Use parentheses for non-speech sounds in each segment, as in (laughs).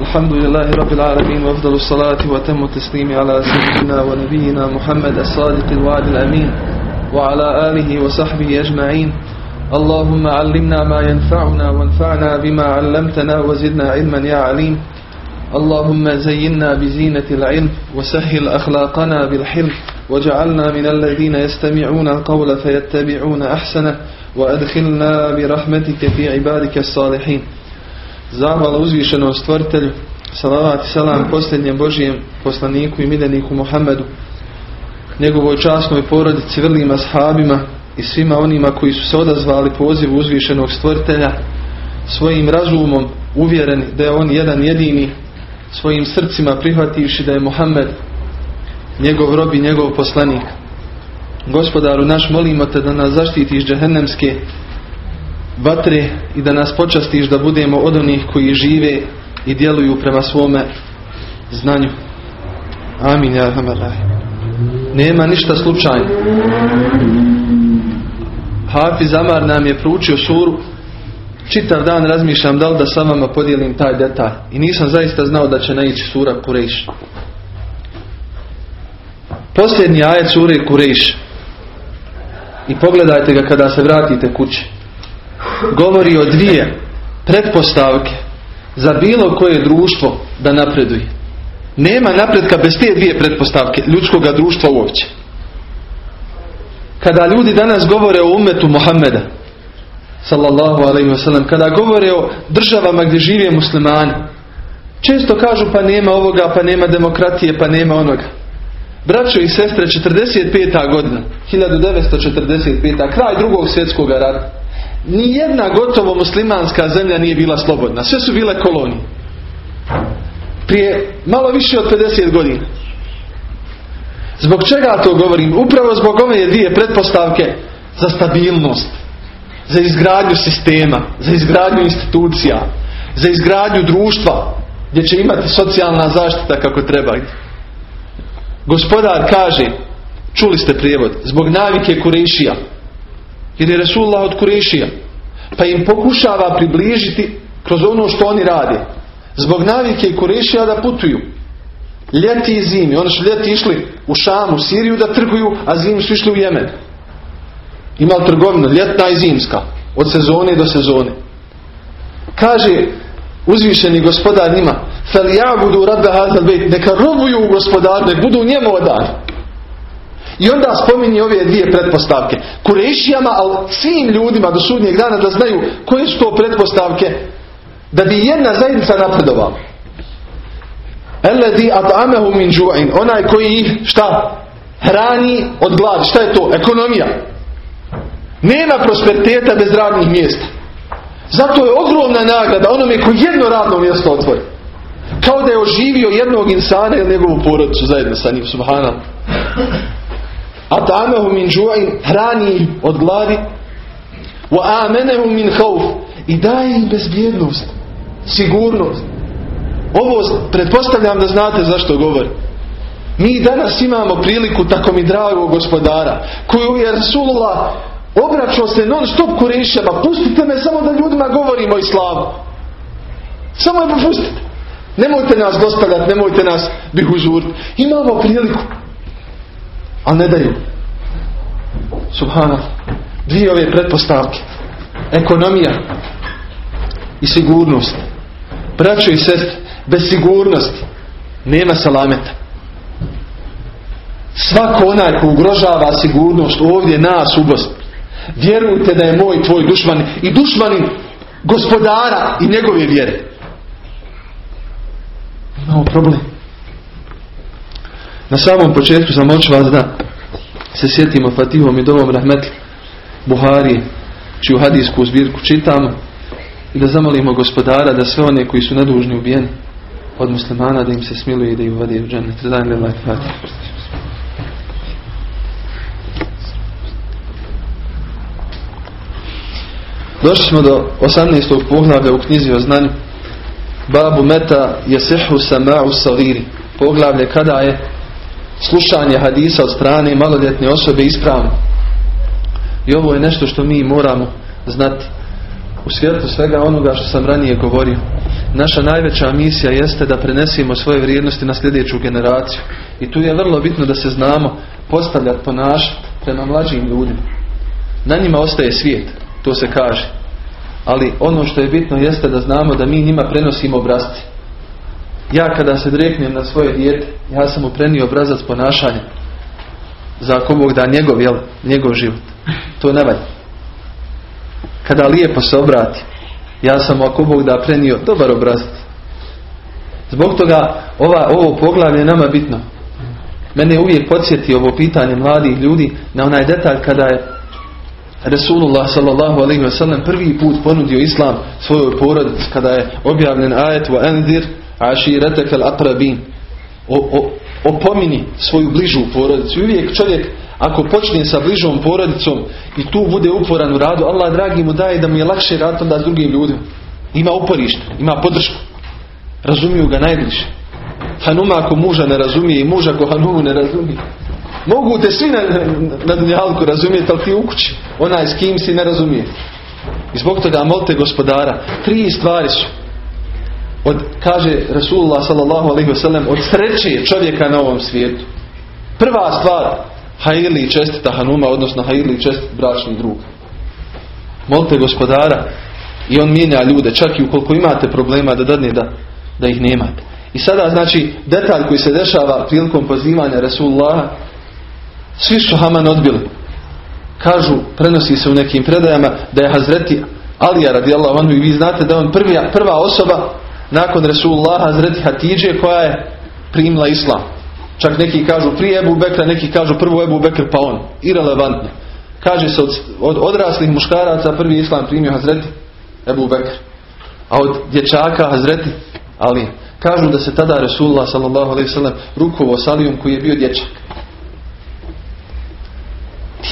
الحمد لله رب العالمين وأفضل الصلاة وتم التسليم على سيدنا ونبينا محمد الصادق الوعد الأمين وعلى آله وصحبه أجمعين. اللهم علمنا ما ينفعنا وانفعنا بما علمتنا وزدنا علما يا عليم. اللهم زينا بزينة العلم وسهل أخلاقنا بالحلم وجعلنا من الذين يستمعون القول فيتبعون أحسنه وأدخلنا برحمتك في عبادك الصالحين. Zahvala uzvišenom stvoritelju, salavat i salam posljednjem Božijem poslaniku i miljeniku Muhammedu, njegovoj časnoj porodici, vrlima sahabima i svima onima koji su se odazvali pozivu uzvišenog stvoritelja, svojim razumom uvjereni da je on jedan jedini, svojim srcima prihvativši da je Muhammed njegov rob i njegov poslanik. Gospodaru naš molimo te da nas zaštitiš džehennemske vatre i da nas počastiš da budemo od onih koji žive i djeluju prema svome znanju. Amin. Nema ništa slučajno. Hafiz Amar nam je proučio suru. Čitav dan razmišljam da li da sa vama podijelim taj detalj. I nisam zaista znao da će naići sura Kurejš. Posljednji ajet sure Kurejš. I pogledajte ga kada se vratite kući govori o dvije pretpostavke za bilo koje društvo da napreduje. Nema napretka bez te dvije pretpostavke ljudskog društva uopće. Kada ljudi danas govore o umetu Mohameda sallallahu alaihi wasallam, kada govore o državama gdje žive muslimani, često kažu pa nema ovoga, pa nema demokratije, pa nema onoga. Braćo i sestre, 45. godina, 1945. kraj drugog svjetskog rata. Ni jedna gotovo muslimanska zemlja nije bila slobodna. Sve su bile kolonije. Prije malo više od 50 godina. Zbog čega to govorim? Upravo zbog ove dvije pretpostavke za stabilnost, za izgradnju sistema, za izgradnju institucija, za izgradnju društva gdje će imati socijalna zaštita kako treba. Gospodar kaže, čuli ste prijevod, zbog navike Kurešija, jer je Resulullah od Kurešija. Pa im pokušava približiti kroz ono što oni rade. Zbog navike i Kurešija da putuju. Ljeti i zimi. Oni su ljeti išli u Šamu, Siriju da trguju, a zimi su išli u Jemen. Imali trgovinu, ljetna i zimska. Od sezone do sezone. Kaže uzvišeni gospodar njima fel ja budu neka robuju u gospodar, nek budu njemu odar. I onda spominje ove dvije pretpostavke. Kurešijama, ali svim ljudima do sudnjeg dana da znaju koje su to pretpostavke da bi jedna zajednica napredovala. Eledi at'amehu min ju'in. Onaj koji ih šta? Hrani od gladi. Šta je to? Ekonomija. Nema prosperiteta bez radnih mjesta. Zato je ogromna nagrada onome koji jedno radno mjesto otvori. Kao da je oživio jednog insana ili njegovu porodicu zajedno sa njim. Subhanallah. A tamehu min žu'in hrani od gladi. Wa amenehu min hauf. I daje im bezbjednost. Sigurnost. Ovo pretpostavljam da znate zašto govorim. Mi danas imamo priliku tako mi dragog gospodara koju je Rasulullah obraćao se non stop kurešama. Pustite me samo da ljudima govorimo o islamu. Samo je pustite. Nemojte nas dostavljati, nemojte nas bihuzuriti. Imamo priliku. A ne daju. Subhana. Dvije ove pretpostavke. Ekonomija i sigurnost. Braćo i sestre, bez sigurnosti nema salameta. Svako onaj ko ugrožava sigurnost ovdje nas u Vjerujte da je moj tvoj dušman i dušmanin gospodara i njegove vjere. Imamo problem. Na samom početku zamoću vas da se sjetimo Fatihom i dovom Rahmet Buhari, čiju hadijsku zbirku čitamo i da zamolimo gospodara da sve one koji su nedužni ubijeni od muslimana da im se smiluje i da ih uvadi u džennet. Došli smo do 18. poglavlja u knjizi o znanju. Babu meta jesehu sama'u saviri. Poglavlje kada je slušanje hadisa od strane maloljetne osobe ispravno. I ovo je nešto što mi moramo znati u svijetu svega onoga što sam ranije govorio. naša najveća misija jeste da prenesimo svoje vrijednosti na sljedeću generaciju. I tu je vrlo bitno da se znamo postavljati, ponašati prema mlađim ljudima. Na njima ostaje svijet, to se kaže. Ali ono što je bitno jeste da znamo da mi njima prenosimo obrazci. Ja kada se dreknem na svoje dijete, ja sam mu prenio obrazac ponašanja. Za ako Bog da njegov, jel, njegov život. To ne valja. Kada lijepo se obrati, ja sam ako Bog da prenio dobar obrazac. Zbog toga ova, ovo poglavlje nama bitno. Mene uvijek podsjeti ovo pitanje mladih ljudi na onaj detalj kada je Resulullah sallallahu alaihi prvi put ponudio islam svojoj porodici kada je objavljen ajet wa anzir aširetek al aqrabin opomini svoju bližu porodicu. Uvijek čovjek ako počne sa bližom porodicom i tu bude uporan u radu, Allah dragi mu daje da mu je lakše raditi onda s drugim ljudima. Ima uporište, ima podršku. Razumiju ga najbliže. Hanuma ako muža ne razumije i muža ako Hanumu ne razumije. Mogu te svi na, na dunjalku razumijeti, ali ti u kući. Onaj s kim si ne razumije. I zbog toga molite gospodara. Tri stvari su. Od, kaže Rasulullah sallallahu alaihi wasallam od sreće čovjeka na ovom svijetu. Prva stvar hajili i čestita Hanuma, odnosno hajili i čestit bračni drug. Molite gospodara i on mijenja ljude, čak i ukoliko imate problema da dadne da, da ih nemate. I sada znači detalj koji se dešava prilikom pozivanja Rasulullah svi su Haman odbili. Kažu, prenosi se u nekim predajama da je Hazreti Alija radijallahu anhu i vi znate da on prvi, prva osoba nakon Rasulullah Hazreti Hatidže koja je primila islam. Čak neki kažu prije Ebu Bekra, neki kažu prvo Ebu Bekr pa on. Irelevantno. Kaže se od, od odraslih muškaraca prvi islam primio Hazreti Ebu Bekr. A od dječaka Hazreti Ali. Kažu da se tada alaihi sallam rukovo s Alijom koji je bio dječak.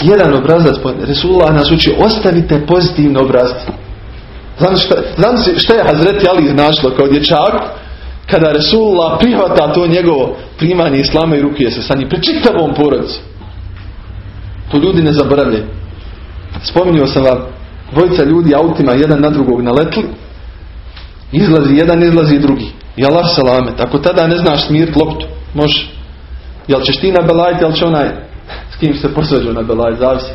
Jedan obrazac, Rasulullah nas uči, ostavite pozitivne obrazce. Znam šta, znam šta je Hazreti Ali znašlo kao dječak kada Resulullah prihvata to njegovo primanje islama i rukije se sa njim pri čitavom porodcu. To ljudi ne zaboravljaju. Spominio sam vam dvojica ljudi autima jedan na drugog naletli. Izlazi jedan, izlazi drugi. I Allah salamet. Ako tada ne znaš smirt loptu, može. Jel ćeš ti nabelajiti, jel će onaj s kim se posveđao nabelajiti, zavisi.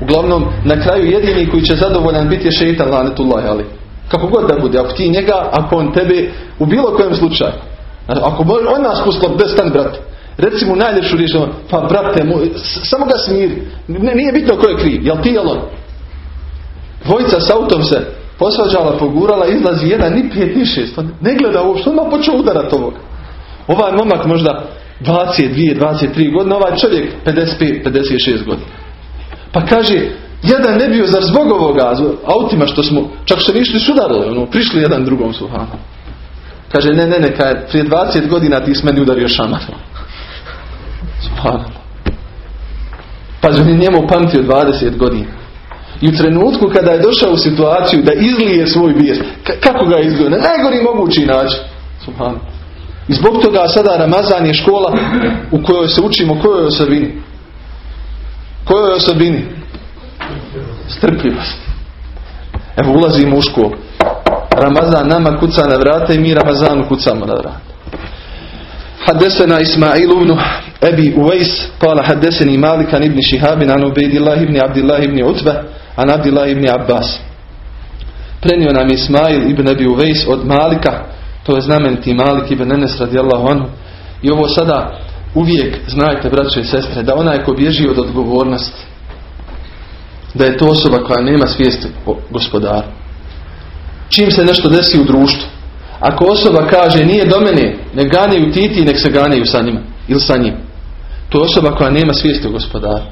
Uglavnom, na kraju jedini koji će zadovoljan biti je šeitan lanetullahi ali. Kako god da bude, ako ti njega, ako on tebe, u bilo kojem slučaju. Ako on nas pustilo, bez stani brate. Reci mu najljepšu riječ, pa brate, moj, samo ga smiri. Ne, nije bitno ko je kriv, jel ti jel on? Dvojica s autom se posvađala, pogurala, izlazi jedan, ni pet, ni šest. Ne gleda uopšte, on počeo udarat ovog. Ovaj momak možda 22, 23 godine, ovaj čovjek 55, 56 godina. Pa kaže, jedan ne bio zar zbog ovoga autima što smo, čak se nišli sudarili, ono, prišli jedan drugom suhanu. Kaže, ne, ne, ne, kaj, prije 20 godina ti s meni udario šamar. Subhanallah. Pa je njemu pamtio 20 godina. I u trenutku kada je došao u situaciju da izlije svoj bijes, kako ga je izgleda? Na najgori mogući način. Subhanallah. I zbog toga sada Ramazan je škola u kojoj se učimo kojoj osobini Kojoj osobini? Strpljivost. Evo ulazimo u školu. Ramazan nama kuca na vrata i mi Ramazanu kucamo na vrata. حدثنا إسماعيل بن أبي أويس قال حدثني مالك عن ابن شهاب عن عبيد الله بن عبد الله بن عتبة عن عبد الله بن عباس prenio nam Ismail ibn Abi Uvejs od Malika to je znameniti Malik ibn Enes radijallahu anhu i ovo sada uvijek znajte braće i sestre da onaj ko bježi od odgovornosti da je to osoba koja nema svijesti o gospodaru. Čim se nešto desi u društvu ako osoba kaže nije do mene ne ganjaju titi nek se ganjaju sa njima ili sa njim. To je osoba koja nema svijesti o gospodaru.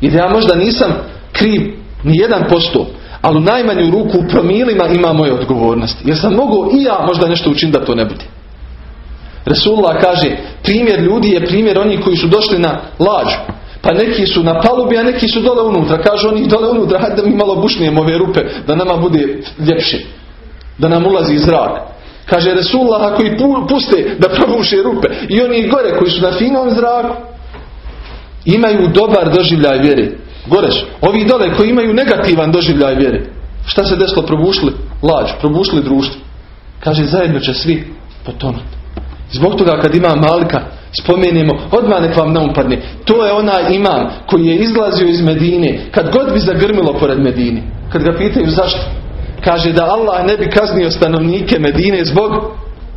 I da ja možda nisam kriv ni jedan posto ali u najmanju ruku u promilima ima moje odgovornosti jer sam mogu i ja možda nešto učiniti da to ne bude Resulullah kaže primjer ljudi je primjer onih koji su došli na lađu pa neki su na palubi, a neki su dole unutra. Kažu oni dole unutra, hajde da mi malo bušnijemo ove rupe, da nama bude ljepše. Da nam ulazi zrak. Kaže Resulullah, ako i puste da probuše rupe. I oni gore koji su na finom zraku, imaju dobar doživljaj vjere. Goreš, ovi dole koji imaju negativan doživljaj vjere. Šta se desilo? Probušli lađ, probušli društvo. Kaže, zajedno će svi potonuti. Zbog toga kad ima Malika spomenemo, odmah nek vam naupadne. To je onaj imam koji je izlazio iz Medine, kad god bi zagrmilo pored Medine. Kad ga pitaju zašto? Kaže da Allah ne bi kaznio stanovnike Medine zbog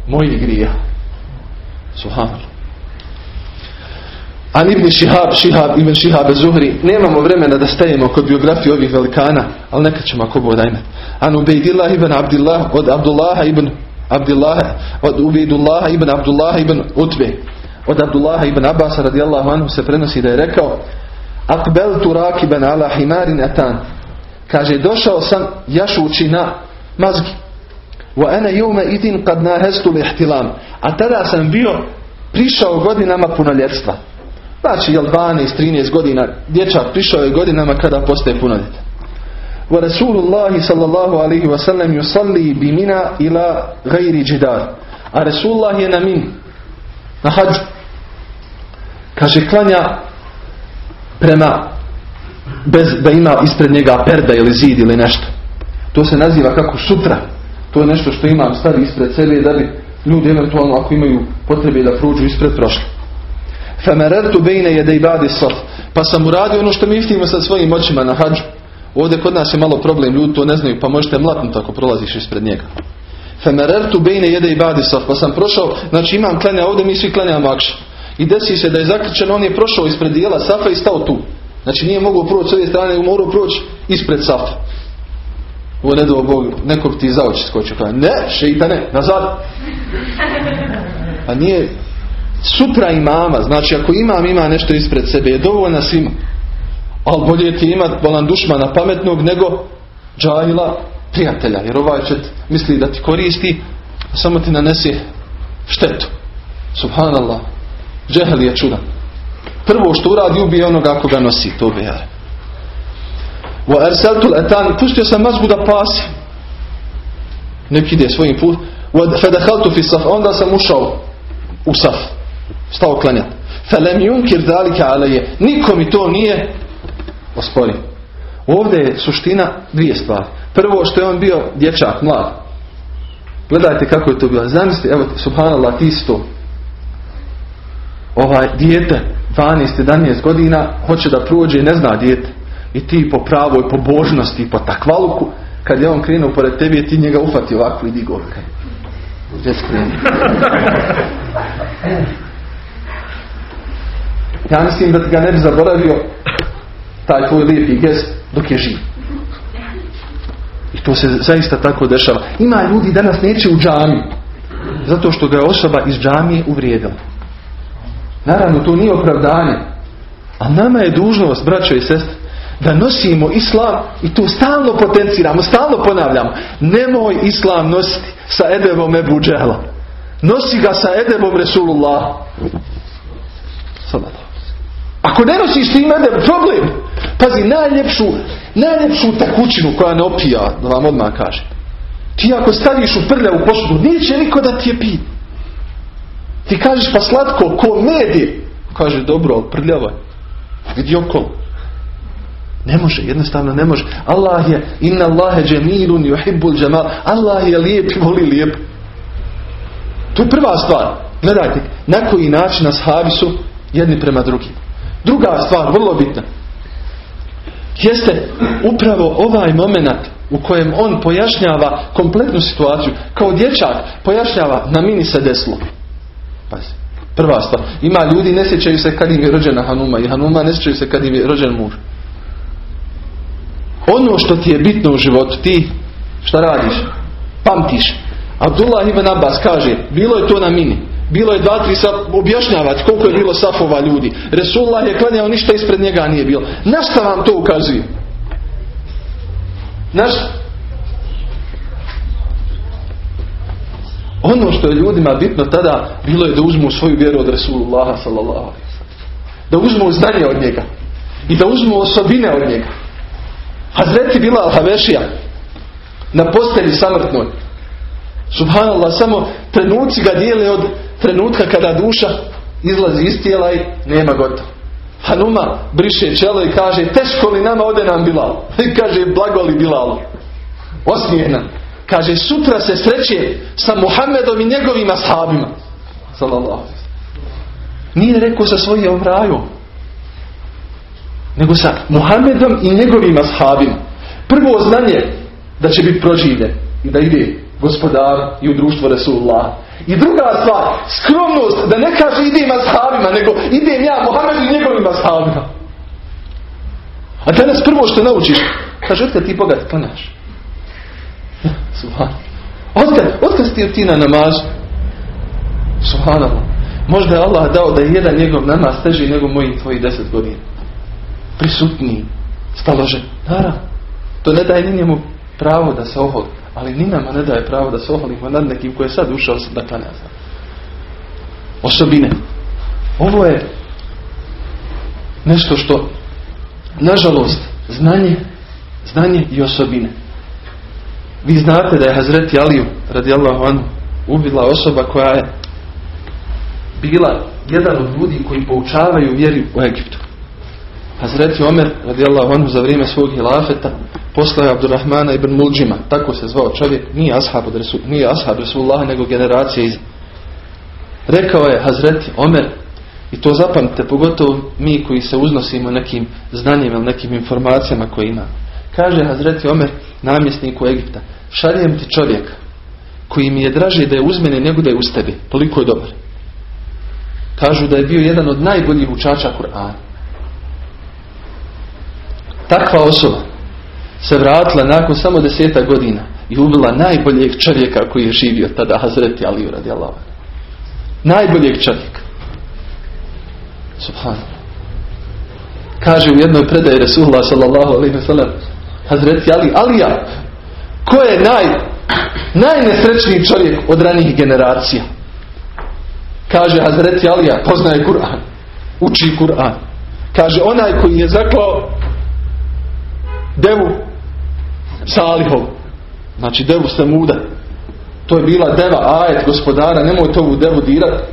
mojih grija. Subhanallah. An ibn Šihab, Šihab, ibn Šihab Zuhri. Nemamo vremena da stajemo kod biografije ovih velikana, ali nekad ćemo ako bude ajme. An Ubejdillah ibn Abdillah, od Abdullaha ibn Abdullah, od Ubejdullaha ibn Abdullaha ibn Utbe. Od Abdullaha ibn Abbas radijallahu anhu se prenosi da je rekao Akbeltu rakiban ala himarin etan. Kaže, došao sam jašući na mazgi. Wa ana yawma idin qad nahastu ihtilam. A tada sam bio prišao godinama punoljetstva. Znači, jel 12, 13 godina, dječak prišao je godinama kada postaje punoljetan. Wa Rasulullah sallallahu alaihi wa sallam yusalli bi mina ila gajri džidar. A Rasulullah je na min, na hađu. Kaže, klanja prema, bez da ima ispred njega perda ili zid ili nešto. To se naziva kako sutra. To je nešto što imam stavi ispred sebe da bi ljudi eventualno ako imaju potrebe da prođu ispred prošli. Femerertu bejne jede i badi. Pa sam uradio ono što mi iftimo sa svojim očima na hađu. Ovdje kod nas je malo problem, ljudi to ne znaju, pa možete mlatnuti ako prolaziš ispred njega. Femerertu bejne jede i badi sot. Pa sam prošao, znači imam klanja ovdje, mi svi klanjamo akš. I desi se da je zaključen, on je prošao ispred dijela safa i stao tu. Znači nije mogao proći s ove strane, nego morao proći ispred safa. Ovo ne do Bog, nekog ti za oči skočio. Ne, šeitane, nazad. A nije sutra imama, znači ako imam ima nešto ispred sebe, je dovoljna svima. Ali bolje ti imat bolan dušmana pametnog nego džahila prijatelja. Jer ovaj će misli da ti koristi, samo ti nanese štetu. Subhanallah. Džehel je čudan. Prvo što uradi ubije onoga ako ga nosi. To bi ja. Wa arsaltul etan, pustio sam mazgu da pasi. Nek ide svojim put. Wa fadahaltu fi saf, onda sam ušao u saf. Stao klanjat. Felem yunkir dalika alaje. Niko mi to nije ospori. Ovdje je suština dvije stvari. Prvo što je on bio dječak, mlad. Gledajte kako je to bilo. Zamisli, evo, subhanallah, ti si to. Ovaj, dijete, 12-11 godina, hoće da prođe, ne zna dijete i ti po pravoj pobožnosti i po takvaluku, kad je on krenuo pored tebe, ti njega ufati ovako i digo. Ja mislim da ti ga ne bi zaboravio taj tvoj lijepi gest dok je živ. I to se zaista tako dešava. Ima ljudi danas neće u džami. Zato što ga je osoba iz džamije uvrijedila. Naravno, to nije opravdanje. A nama je dužnost, braćo i sestre, da nosimo islam i to stalno potenciramo, stalno ponavljamo. Nemoj islam nositi sa edebom Ebu Džehla. Nosi ga sa edebom Resulullah. Ako ne nosiš tim edeb, problem. Pazi, najljepšu, najljepšu takućinu koja ne opija, da vam odmah kažem. Ti ako staviš u prljavu posudu, neće niko da ti je pit. Ti kažeš pa slatko, ko medi. Kaže, dobro, ali prljava. Vidi okolo. Ne može, jednostavno ne može. Allah je, inna Allahe džemilun yuhibbul džemal. Allah je lijep i voli lijep. To je prva stvar. Gledajte, na koji način ashabi su jedni prema drugim. Druga stvar, vrlo bitna. Jeste upravo ovaj moment u kojem on pojašnjava kompletnu situaciju. Kao dječak pojašnjava na mini se desilo. Pazi. Prva stvar. Ima ljudi ne sjećaju se kad im je rođena Hanuma i Hanuma ne sjećaju se kad im je rođen muž. Ono što ti je bitno u životu, ti šta radiš? Pamtiš. Abdullah ibn Abbas kaže, bilo je to na mini. Bilo je dva, tri sat objašnjavati koliko je bilo safova ljudi. Resulullah je klanjao ništa ispred njega nije bilo. Na šta vam to ukazuje? Naš Ono što je ljudima bitno tada bilo je da uzmu svoju vjeru od Resulullaha sallallahu Da uzmu znanje od njega. I da uzmu osobine od njega. Hazreti Bilal Havešija na postelji samrtnoj. Subhanallah, samo trenuci ga dijele od trenutka kada duša izlazi iz tijela i nema gotovo. Hanuma briše čelo i kaže teško li nama ode nam Bilal. I kaže blago li Bilal. Osmijena. Kaže, sutra se sreće sa Muhammedom i njegovim ashabima. Salallahu. Nije rekao sa svojim rajom. Nego sa Muhammedom i njegovim ashabima. Prvo znanje da će biti proživljen i da ide gospodar i u društvo Resulullah. I druga stvar, skromnost da ne kaže idem ashabima, nego idem ja Muhammedu i njegovim ashabima. A danas prvo što naučiš, kaže, otkad ti bogat klanjaš? Subhanallah. Otkad, otkad si ti na namazu? Subhanallah. Možda je Allah dao da je jedan njegov namaz teži nego mojih tvojih deset godina. Prisutniji. Staložen. Naravno. To ne daje ni njemu pravo da se oholi. Ali ni nama ne daje pravo da se oholimo nad nekim koji je sad ušao da klanja Osobine. Ovo je nešto što nažalost znanje znanje i osobine. Vi znate da je Hazreti Aliju radijallahu anhu ubila osoba koja je bila jedan od ljudi koji poučavaju vjeri u Egiptu. Hazreti Omer radijallahu anhu za vrijeme svog hilafeta poslao je Abdurrahmana ibn Mulđima, tako se zvao čovjek, nije ashab, od Resul, nije ashab Resulullah, nego generacija iz... Rekao je Hazreti Omer, i to zapamtite, pogotovo mi koji se uznosimo nekim znanjem ili nekim informacijama koje ima. Kaže Hazreti Omer, namjesniku Egipta, šaljem ti čovjeka koji mi je draže da je uz mene nego da je uz tebi. Toliko je dobar. Kažu da je bio jedan od najboljih učača Kur'ana. Takva osoba se vratila nakon samo deseta godina i ubila najboljeg čovjeka koji je živio tada Hazreti Aliju radijallahu. Najboljeg čovjeka. Subhanallah. Kaže u jednoj predaji Resulullah sallallahu alaihi wa sallam Hazreti Ali, Alija, ko je naj, najnesrećniji čovjek od ranijih generacija? Kaže Hazreti Alija, poznaje Kur'an, uči Kur'an. Kaže, onaj koji je zaklao devu Salihov, znači devu Samuda, to je bila deva, ajet gospodara, nemoj ovu devu dirati.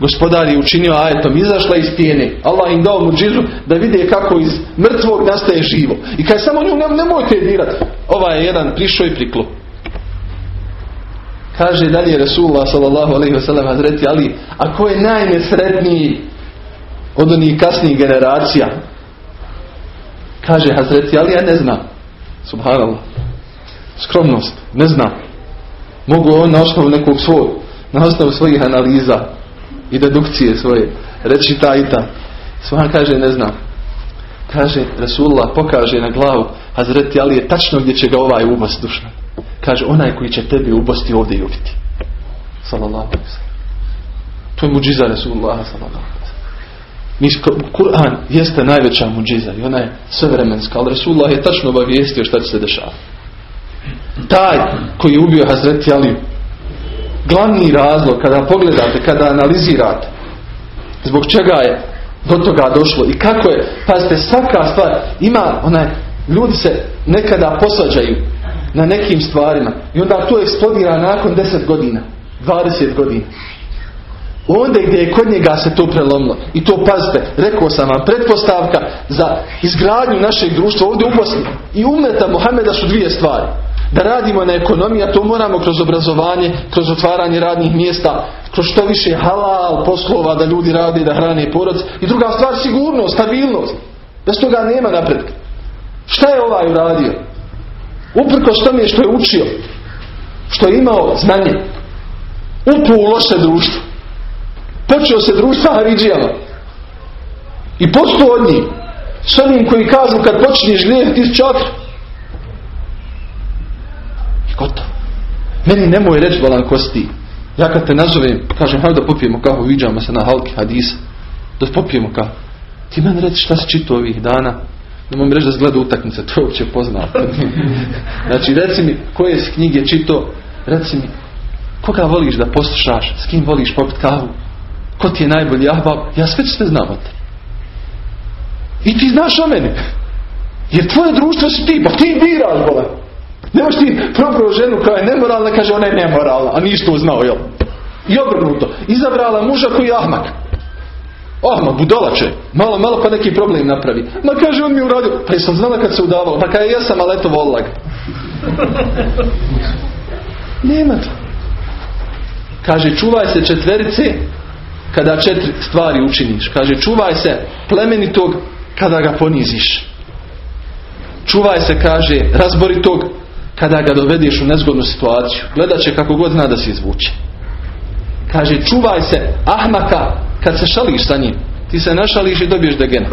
Gospodar je učinio ajetom, izašla iz stijene. Allah im dao muđizu da vide kako iz mrtvog nastaje živo. I kad samo nju ne, nemojte dirati. Ovaj je jedan prišao i priklo. Kaže dalje Rasulullah sallallahu alaihi wasallam Hazreti Ali, a ko je najnesretniji od onih kasnijih generacija? Kaže Hazreti Ali, ja ne znam. Subhanallah. Skromnost, ne znam. Mogu on na osnovu nekog svog, na osnovu svojih analiza i dedukcije svoje reći ta i ta. Kaže ne znam. Kaže Rasulullah pokaže na glavu Hazreti Ali je tačno gdje će ga ovaj ubost dušno. Kaže onaj koji će tebi ubosti ovdje i ubiti. Sallallahu To je muđiza Rasulullah sallallahu Kur'an jeste najveća muđiza i ona je svevremenska, ali Rasulullah je tačno obavijestio šta će se dešavati. Taj koji je ubio Hazreti Ali glavni razlog kada pogledate, kada analizirate zbog čega je do toga došlo i kako je, pazite, svaka stvar ima, onaj, ljudi se nekada posađaju na nekim stvarima i onda to eksplodira nakon 10 godina, 20 godina. Onda gdje je kod njega se to prelomilo. I to pazite, rekao sam vam, pretpostavka za izgradnju našeg društva ovdje u Bosni i umeta Mohameda su dvije stvari da radimo na ekonomiji, to moramo kroz obrazovanje, kroz otvaranje radnih mjesta, kroz što više halal poslova da ljudi rade, da hrane porod. I druga stvar, sigurnost, stabilnost. Bez toga nema napredka. Šta je ovaj uradio? Uprko tome što je učio, što je imao znanje, upu u loše društvo. Počeo se društva Haridžijama. I posto od njih. S onim koji kažu kad počinješ grijeh ti čatr. Gotovo. Meni nemoj reći volan kosti. Ja kad te nazovem, kažem hajde da popijemo kahu, viđamo se na halki hadisa. Da popijemo kahu. Ti meni reći šta si čitao ovih dana. Ne mi reći da zgleda utakmice, to je uopće poznato. (laughs) znači reci mi koje si knjige čitao, reci mi koga voliš da poslušaš, s kim voliš popit kahu, ko ti je najbolji ahbab, ja sve sve znam o te. I ti znaš o meni. Jer tvoje društvo si ti, pa ti biraš, bolan. Nemaš ti probrao ženu koja je nemoralna, kaže ona je nemoralna, a ništa uznao, jel? I obrnuto. Izabrala muža koji je ahmak. Ahmak, budalače. Malo, malo pa neki problem napravi. Ma kaže, on mi je uradio. Pa jesam znala kad se udavao. Pa kaže, ja sam, ali eto volila Nema to. Kaže, čuvaj se četverice kada četiri stvari učiniš. Kaže, čuvaj se plemenitog kada ga poniziš. Čuvaj se, kaže, razboritog kada ga dovedeš u nezgodnu situaciju. Gledat će kako god zna da se izvuče. Kaže, čuvaj se ahmaka kad se šališ sa njim. Ti se našališ i dobiješ degen.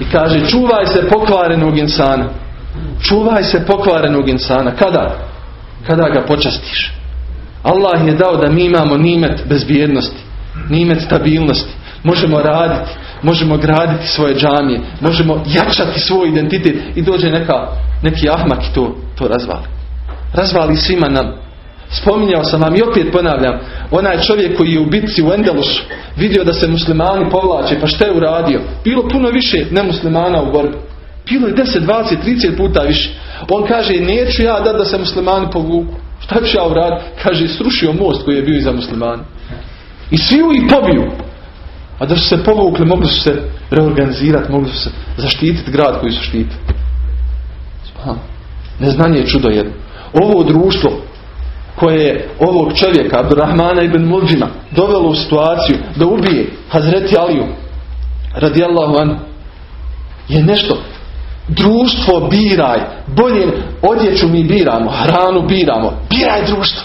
I kaže, čuvaj se pokvarenog insana. Čuvaj se pokvarenog insana. Kada? Kada ga počastiš. Allah je dao da mi imamo nimet bezbjednosti, nimet stabilnosti. Možemo raditi, možemo graditi svoje džamije, možemo jačati svoj identitet i dođe neka, neki ahmak i to, to razvali. Razvali svima nam. Spominjao sam vam i opet ponavljam, onaj čovjek koji je u bitci u Endelusu vidio da se muslimani povlače, pa što je uradio? Bilo puno više nemuslimana u borbi. Bilo je 10, 20, 30 puta više. On kaže, neću ja da da se muslimani povuku. Šta ću ja uraditi? Kaže, srušio most koji je bio iza muslimana. I svi ih pobiju. A da su se povukli, mogli su se reorganizirati, mogli su se zaštititi grad koji su štiti. Neznanje je čudo jedno. Ovo društvo koje je ovog čovjeka, Abdurrahmana ibn Mulđima, dovelo u situaciju da ubije Hazreti Aliju, radijallahu an, je nešto društvo biraj. Bolje odjeću mi biramo, hranu biramo. Biraj društvo.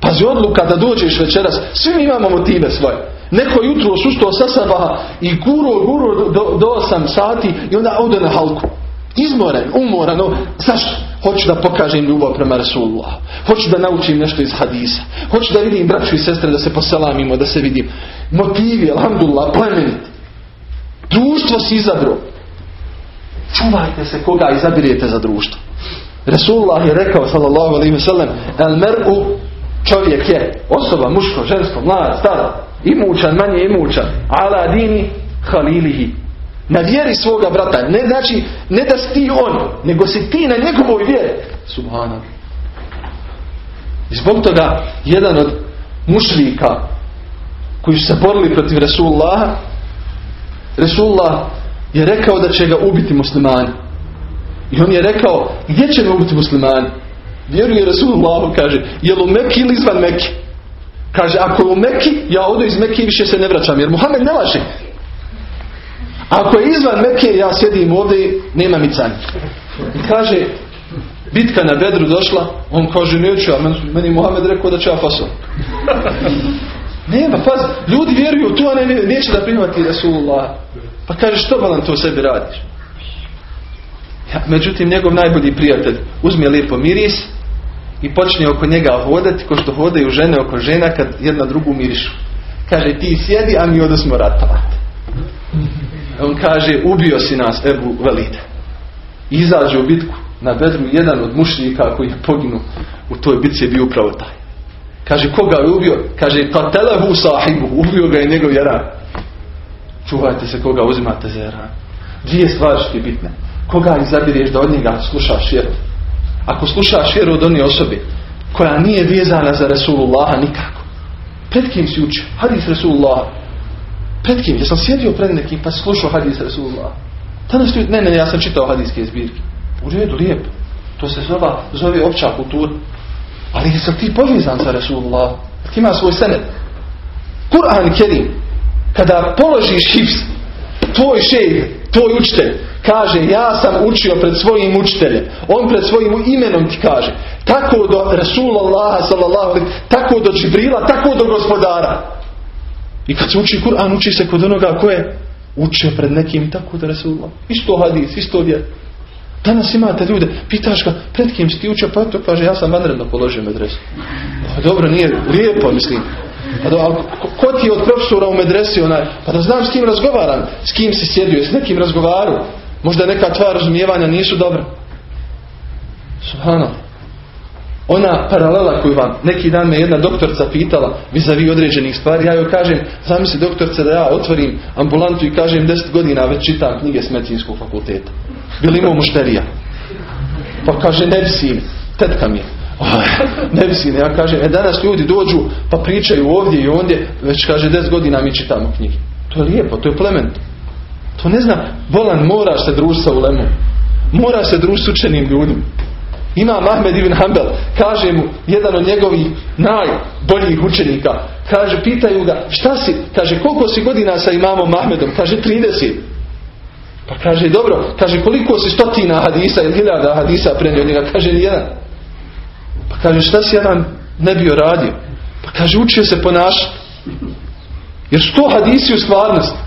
Pazi odluka da dođeš večeras. Svi mi imamo motive svoje. Neko jutro sustao sa sabaha i guro, guro do, do 8 sati i onda ode na halku. Izmoren, umoran. Zašto? Hoću da pokažem ljubav prema Rasulullah. Hoću da naučim nešto iz hadisa. Hoću da vidim braću i sestre da se poselamimo, da se vidim. Motivi, alhamdulillah, plemenit. Društvo si izabro. Čuvajte se koga izabirete za društvo. Resulullah je rekao sallallahu alaihi wa sallam el mer'u čovjek je osoba, muško, žensko, mlad, stara imućan, manje imućan ala dini halilihi na vjeri svoga brata ne znači, ne da si ti on nego si ti na njegovoj vjeri subhanallah i zbog toga jedan od mušlika koji su se borili protiv Resulullaha Resulullah je rekao da će ga ubiti muslimani. I on je rekao, gdje će ga ubiti muslimani? Vjeruje Rasulullah, kaže, je li u Meki ili izvan Meki? Kaže, ako je u Meki, ja odu iz Meki i više se ne vraćam, jer Muhammed ne laže. Ako je izvan Meke, ja sjedim ovdje nema micanja. I kaže, bitka na bedru došla, on kaže, neću, a meni Muhammed rekao da će ja fasol. (laughs) Nema, paz, ljudi vjeruju tu, a ne, neće da prihvati Rasulullah. Pa kaže što balan to sebi radiš? Ja, međutim njegov najbolji prijatelj uzme lijepo miris i počne oko njega hodati ko što hodaju žene oko žena kad jedna drugu mirišu. Kaže ti sjedi a mi odosmo ratovati. On kaže ubio si nas Ebu Velide. Izađe u bitku na bedru jedan od mušljika koji je poginuo u toj bitci je bio upravo taj. Kaže koga je ubio? Kaže katelehu sahibu. Ubio ga je njegov jaran. Čuvajte se koga uzimate za Iran. Dvije stvari je bitne. Koga izabireš da od njega slušaš vjeru. Ako slušaš vjeru od onih osobi koja nije vezana za Resulullaha nikako. Pred kim si učio? Hadis Resulullah. Pred kim? Jesam sjedio pred nekim pa slušao hadis Resulullah. Danas ljudi, ne, ne, ja sam čitao hadijske zbirke. U redu, lijepo. To se zove, zove opća kultura. Ali jesam ti povezan za Resulullah? Ti ima svoj senet. Kur'an Kerim kada položiš hifz, tvoj šejh, tvoj učitelj, kaže ja sam učio pred svojim učiteljem. On pred svojim imenom ti kaže. Tako do Rasulullah sallallahu tako do Džibrila, tako do gospodara. I kad se uči Kur'an, uči se kod onoga ko je učio pred nekim, tako do Rasulullah. Isto hadis, isto vjer. Danas imate ljude, pitaš ga, pred kim si ti učio, pa to kaže, ja sam vanredno položio medresu. Dobro, nije lijepo, mislim. Pa da, ko ti je od profesora u medresi onaj? Pa da znam s kim razgovaram. S kim si sjedio, s nekim razgovaru. Možda neka tva razumijevanja nisu dobra. Subhano. Ona paralela koju vam neki dan me jedna doktorca pitala vis-a-vis određenih stvari, ja joj kažem, zamisli doktorce da ja otvorim ambulantu i kažem deset godina već čitam knjige s medicinskog fakulteta. Bili imao mušterija. Pa kaže, ne bi tetka mi je. Ne mislim, ja kažem, e danas ljudi dođu pa pričaju ovdje i ondje, već kaže 10 godina mi čitamo knjige. To je lijepo, to je plement. To ne znam, bolan mora se društva u lemu. Mora se društvo s učenim ljudima. Ima Mahmed ibn Hanbel, kaže mu jedan od njegovih najboljih učenika, kaže, pitaju ga, šta si, kaže, koliko si godina sa imamom Mahmedom, kaže, 30. Pa kaže, dobro, kaže, koliko si stotina hadisa ili hiljada hadisa prenio njega, kaže, jedan. Pa kaže, šta si jedan ne bio radio? Pa kaže, učio se ponašati. Jer što hadisi u stvarnosti?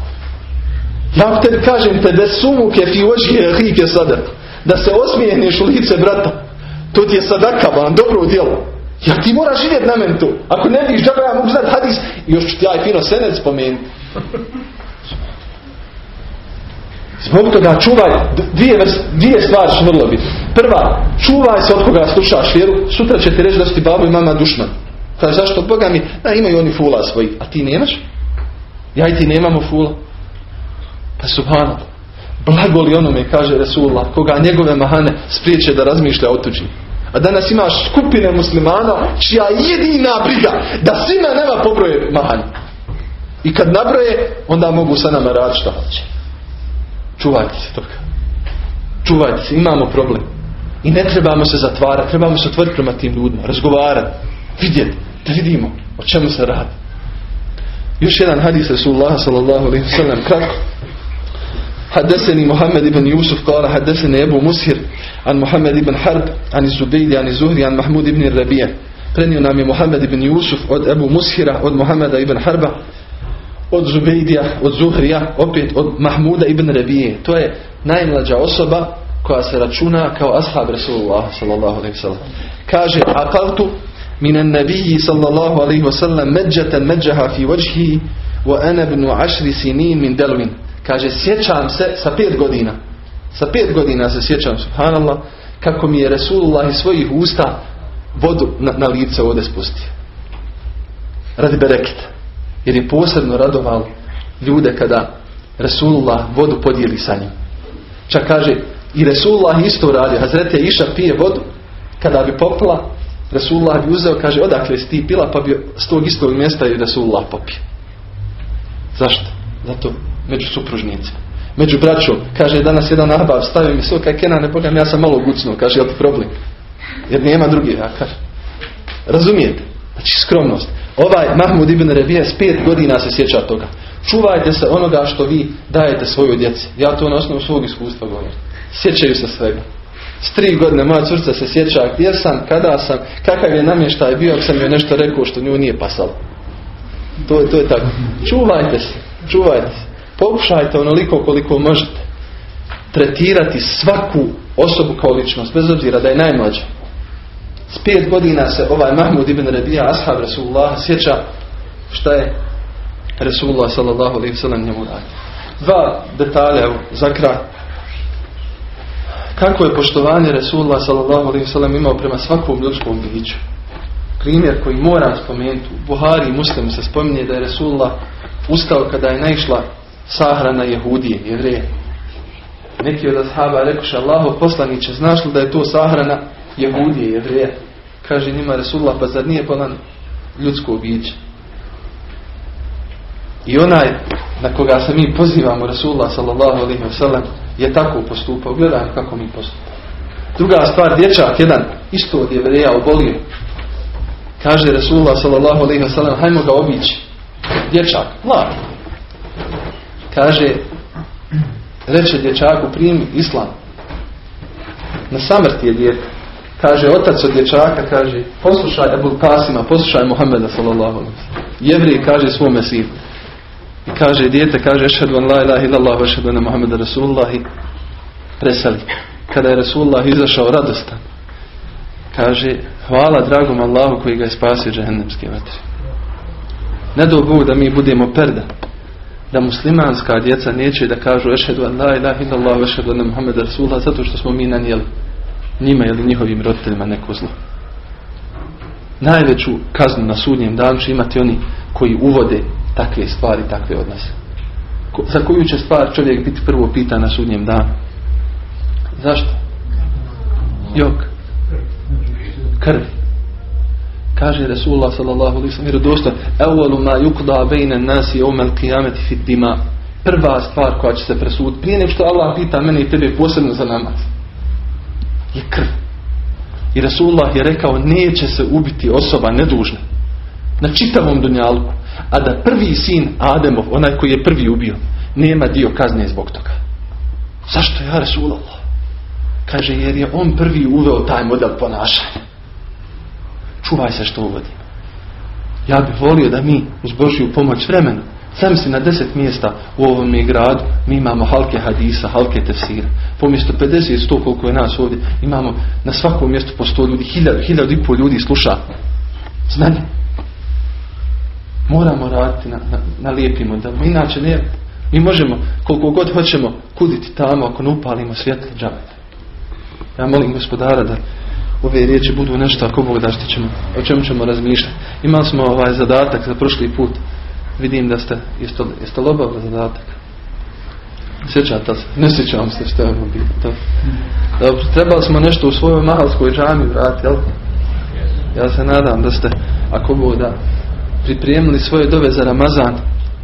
Ja tebi kažem te da sumu kefi ođe rike sada. Da se osmijeneš u lice brata. To ti je sadaka vam, dobro djelo. Ja ti moraš živjeti na meni. Ako ne vidiš džaba ja mogu znati hadis. Još ću ti ja i fino senec spomenuti. Zbog toga čuvaj, dvije, dvije stvari su vrlo bitne. Prva, čuvaj se od koga slušaš vjeru, sutra će ti reći da si ti babo i mama dušman. Kaže, zašto? Boga mi, da imaju oni fula svoji, a ti nemaš? Ja i ti nemamo fula. Pa subhanallah. Blago li onome, kaže Resulullah, koga njegove mahane spriječe da razmišlja o tuđi. A danas imaš skupine muslimana čija jedina briga da svima nema pobroje mahanje. I kad nabroje, onda mogu sa nama raditi što hoće. Čuvajte se toga. Čuvajte se, imamo problem. I ne trebamo se zatvarati, trebamo se otvoriti prema tim ljudima, razgovarati, vidjeti, da vidimo o čemu se radi. Još jedan hadis Rasulullah sallallahu alaihi wa sallam, kratko. حدثني محمد بن يوسف قال حدثني أبو مسهر عن محمد بن حرب عن الزبيدي عن الزهري عن محمود بن الربيع prenio nam je Muhammed ibn Yusuf od Ebu Mushira, od Muhammeda ibn Harba, od Zubejdija, od Zuhrija, opet od Mahmuda ibn Rabije. To je najmlađa osoba koja se računa kao ashab Rasulullah sallallahu alaihi sallam. Kaže, aqaltu minan nabiji sallallahu alaihi wasallam međatan međaha fi vajhi wa ana ibn ašri sinin min delvin. Kaže, sjećam se sa pet godina. Sa pet godina se sjećam, subhanallah, kako mi je Resulullah iz svojih usta vodu na, na lice ovdje spustio. Radi bereketa. Jer je posebno radoval ljude kada Resulullah vodu podijeli sa njim. Čak kaže, i Resulullah isto radio. Hazreti iša pije vodu, kada bi popila, Resulullah bi uzeo, kaže, odakle si ti pila, pa bi s tog istog mjesta i Resulullah popio. Zašto? Zato među supružnicima. Među braćom, kaže danas jedan nabav, stavio mi sve, kaj Kenan, ne pogledam, ja sam malo gucnuo, kaže, jel ti problem? Jer nema drugi, ja kaže. Razumijete? Znači skromnost. Ovaj Mahmud ibn Rebija s pet godina se sjeća toga. Čuvajte se onoga što vi dajete svojoj djeci. Ja to na osnovu svog iskustva govorim. Sjećaju se svega. S tri godine moja curca se sjeća gdje sam, kada sam, kakav je namještaj bio, ako sam joj nešto rekao što nju nije pasalo. To, to je tako. Čuvajte se. Čuvajte se. Pokušajte onoliko koliko možete tretirati svaku osobu kao ličnost, bez obzira da je najmlađa. S pet godina se ovaj Mahmud ibn Rabija, ashab Rasulullah, sjeća šta je Rasulullah sallallahu alaihi sallam njemu radi. Dva detalja za kraj. Kako je poštovanje Rasulullah sallallahu alaihi sallam imao prema svakom ljudskom biću. Primjer koji moram spomenuti. U Buhari i Muslimu se spominje da je Rasulullah ustao kada je naišla sahrana Jehudije, jevreje. Neki od ashaba rekoše Allaho poslaniće, znaš li da je to sahrana Jehudije, jevreje? Kaže njima Resulullah, pa zar nije polan ljudsko biće? I onaj na koga se mi pozivamo Resulullah sallallahu alaihi wa sallam je tako postupao. Gledaj kako mi postupamo. Druga stvar, dječak jedan isto od jevreja obolio. Kaže Resulullah sallallahu alaihi wa sallam, hajmo ga obići. Dječak, mlad. Kaže, reče dječaku, primi islam. Na samrti je djete. Kaže, otac od dječaka, kaže, poslušaj Ebul Kasima, poslušaj Muhammeda sallallahu Jevrij kaže svome sinu. I kaže, dijete, kaže, ešhedu an la ilaha illallah, ešhedu na Muhammeda Rasulullah i preseli. Kada je Rasulullah izašao radostan, kaže, hvala dragom Allahu koji ga je spasio džehennemske vatre. Ne do Bog da mi budemo perda. Da muslimanska djeca neće da kažu ešhedu an la ilaha illallah, ešhedu na Muhammeda Rasulullah, zato što smo mi nanijeli njima ili njihovim roditeljima neko zlo. Najveću kaznu na sudnjem danu će imati oni koji uvode takve stvari, takve odnose. Za koju će stvar čovjek biti prvo pitan na sudnjem danu? Zašto? Jok. Krv. Kaže Resulullah sallallahu alaihi sallam vjerodostojno Evalu ma yukda bejne nasi umel qiyameti fit dima Prva stvar koja će se presuditi prije nego što Allah pita mene i tebe posebno za namaz je krv. I Rasulullah je rekao neće se ubiti osoba nedužna na čitavom dunjalku, a da prvi sin Ademov, onaj koji je prvi ubio, nema dio kazne zbog toga. Zašto ja Rasulullah? Kaže jer je on prvi uveo taj model ponašanja. Čuvaj se što uvodi. Ja bih volio da mi uz Božju pomoć vremena sam si na deset mjesta u ovom gradu mi imamo halke hadisa, halke tefsira. Pomjesto 50, 100 koliko je nas ovdje, imamo na svakom mjestu po 100 ljudi, hiljadu, hiljadu i pol ljudi sluša znanje. Moramo raditi na, na, na lijepim modelima. Inače ne, mi možemo koliko god hoćemo kuditi tamo ako ne upalimo svjetlo džabete. Ja molim gospodara da ove riječi budu nešto ako Bog da što ćemo, o čemu ćemo razmišljati. Imali smo ovaj zadatak za prošli put. Vidim da ste, jeste, jeste lobavili zadatak? Sjećate se? Ne sjećam se što je ono. Dobro, trebali smo nešto u svojoj mahalskoj džami vratiti, jel? Ja se nadam da ste, ako da, pripremili svoje dove za Ramazan.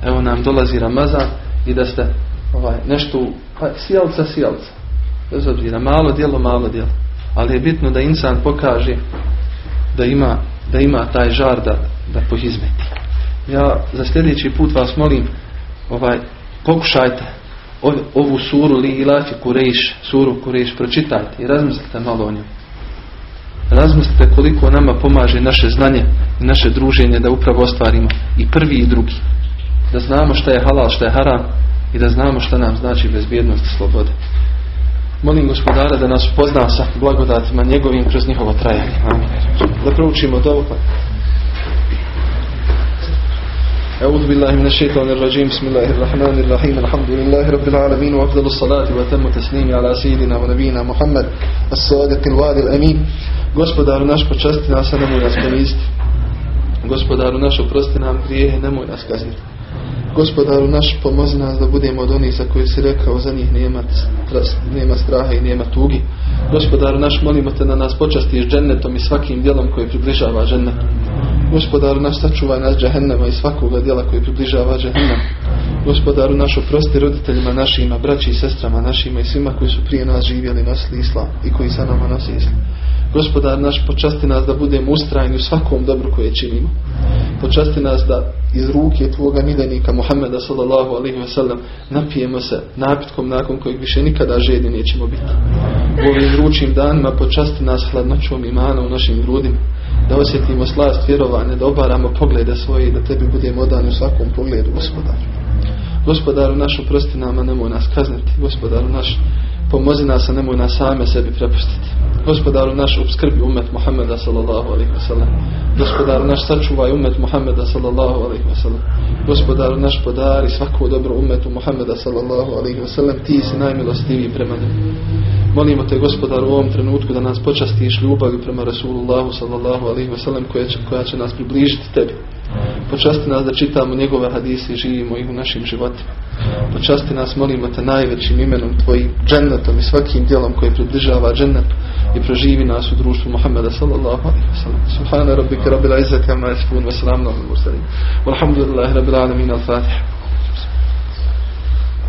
Evo nam dolazi Ramazan i da ste ovaj, nešto, pa sjelca, sjelca. Bez obzira, malo djelo, malo djelo. Ali je bitno da insan pokaže da ima, da ima taj žar da, da pohizmeti. Ja za sljedeći put vas molim, ovaj, pokušajte ovu suru li ilafi kureš, suru kureš, pročitajte i razmislite malo o njoj. Razmislite koliko nama pomaže naše znanje i naše druženje da upravo ostvarimo i prvi i drugi. Da znamo šta je halal, šta je haram i da znamo šta nam znači bezbjednost i slobode. Molim gospodara da nas pozna sa blagodatima njegovim kroz njihovo trajanje. Amin. Da proučimo to. أعوذ بالله من الشيطان الرجيم بسم الله الرحمن الرحيم الحمد لله رب العالمين وأفضل الصلاة وتم تسليم على سيدنا ونبينا محمد الصادق الوعد الأمين Gospodaru naš počasti nas, a nemoj nas poniziti. Gospodaru naš oprosti nam grijehe, nemoj nas kazniti. Gospodaru naš pomozi nas da budemo od onih za koje si rekao za njih nema, nema straha i nema tugi. Gospodaru naš molimo te da nas počastiš džennetom i svakim djelom koji približava džennetu. Gospodaru naš sačuvaj nas džahennema i svakoga djela koji približava džahennem. Gospodaru naš oprosti roditeljima našima, braći i sestrama našima i svima koji su prije nas živjeli nosili islam i koji sa nama nosi islam. Gospodar naš počasti nas da budemo ustrajni u svakom dobru koje činimo. Počasti nas da iz ruke tvoga miljenika Muhammeda sallallahu alaihi wa sallam napijemo se napitkom nakon kojeg više nikada žedni nećemo biti. U ovim vrućim danima počasti nas hladnoćom imana u našim grudima. Da osjetimo slast vjerovanja, da obaramo poglede svoje i da tebi budemo odani u svakom pogledu, gospodaru. Gospodaru naš oprosti nama, nemoj nas kazniti. Gospodaru naš pomozi nas, a nemoj nas same sebi prepustiti. Gospodaru naš obskrbi umet Muhammeda sallallahu alaihi wa sallam. Gospodaru naš sačuvaj umet Muhammeda sallallahu alaihi wa sallam. Gospodaru naš podari svako dobro umetu Muhammeda sallallahu alaihi wa sallam. Ti si najmilostiviji prema njemu. Molimo te gospodaru u ovom trenutku da nas počastiš ljubavlju prema Rasulullahu sallallahu alaihi wa sallam koja će, koja će nas približiti tebi. Počasti nas da čitamo njegove hadise i živimo ih u našim životima. Počasti nas, molimo te, najvećim imenom tvojim džennetom i svakim djelom koji približava džennet i proživi nas u društvu Muhammeda sallallahu alaihi wa sallam. Subhana rabbika rabbil izzati amma yasifun wa salamun alal mursalin. Walhamdulillahi rabbil alamin al-Fatiha.